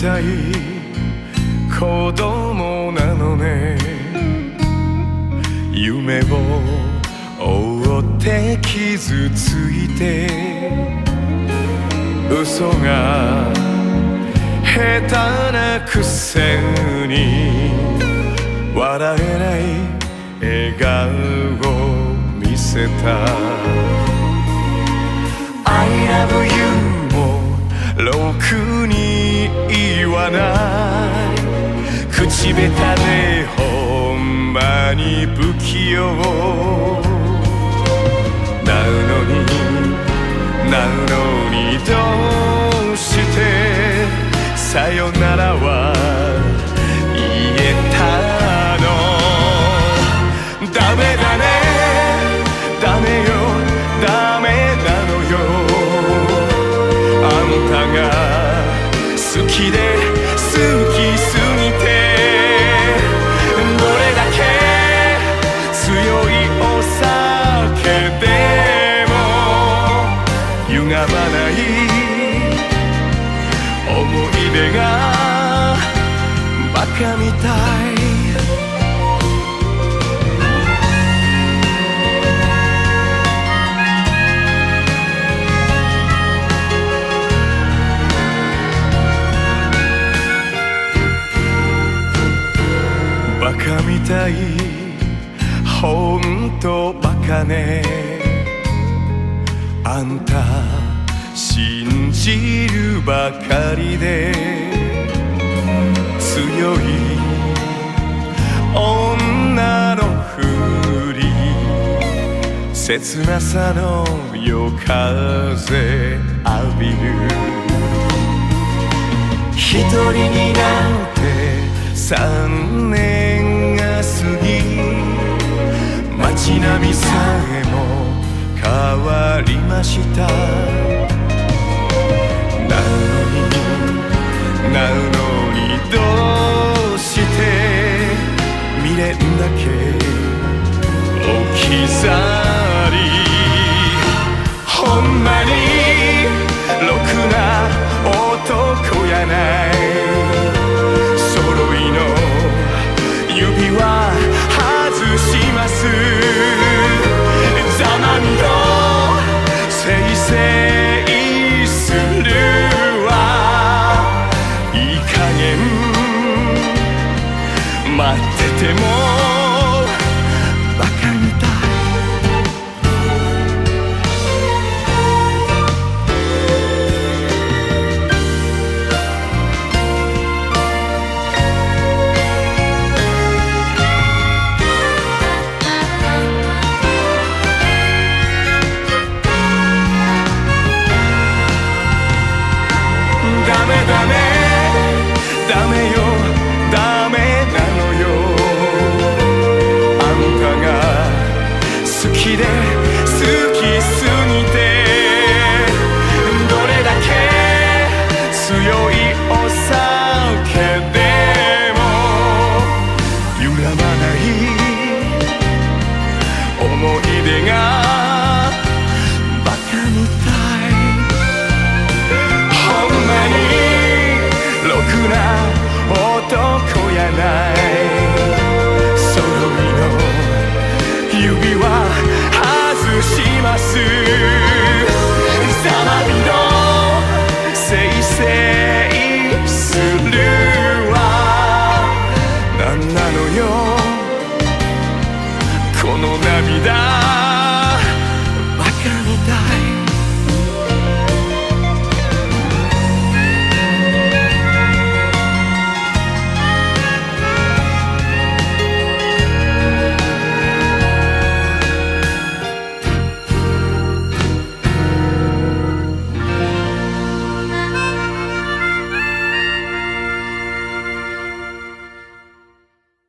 たい子供なのね。夢を追って傷ついて。嘘が下手なくせに。笑えない笑顔を見せた。I love you もろくにほんまに不器用。思い出がバカみたい。バカみたい。ほんとバカね。あんた信じるばかりで強い女のふり切なさの夜風浴びる。一人になって三年が過ぎ街並みさえも変わりました。だけ。置き去り。ほんまにろくな男やない。揃いの指輪外します。ざまみろ。せいせいするわ。いい加減。待っててもバカみたいダメダメ涙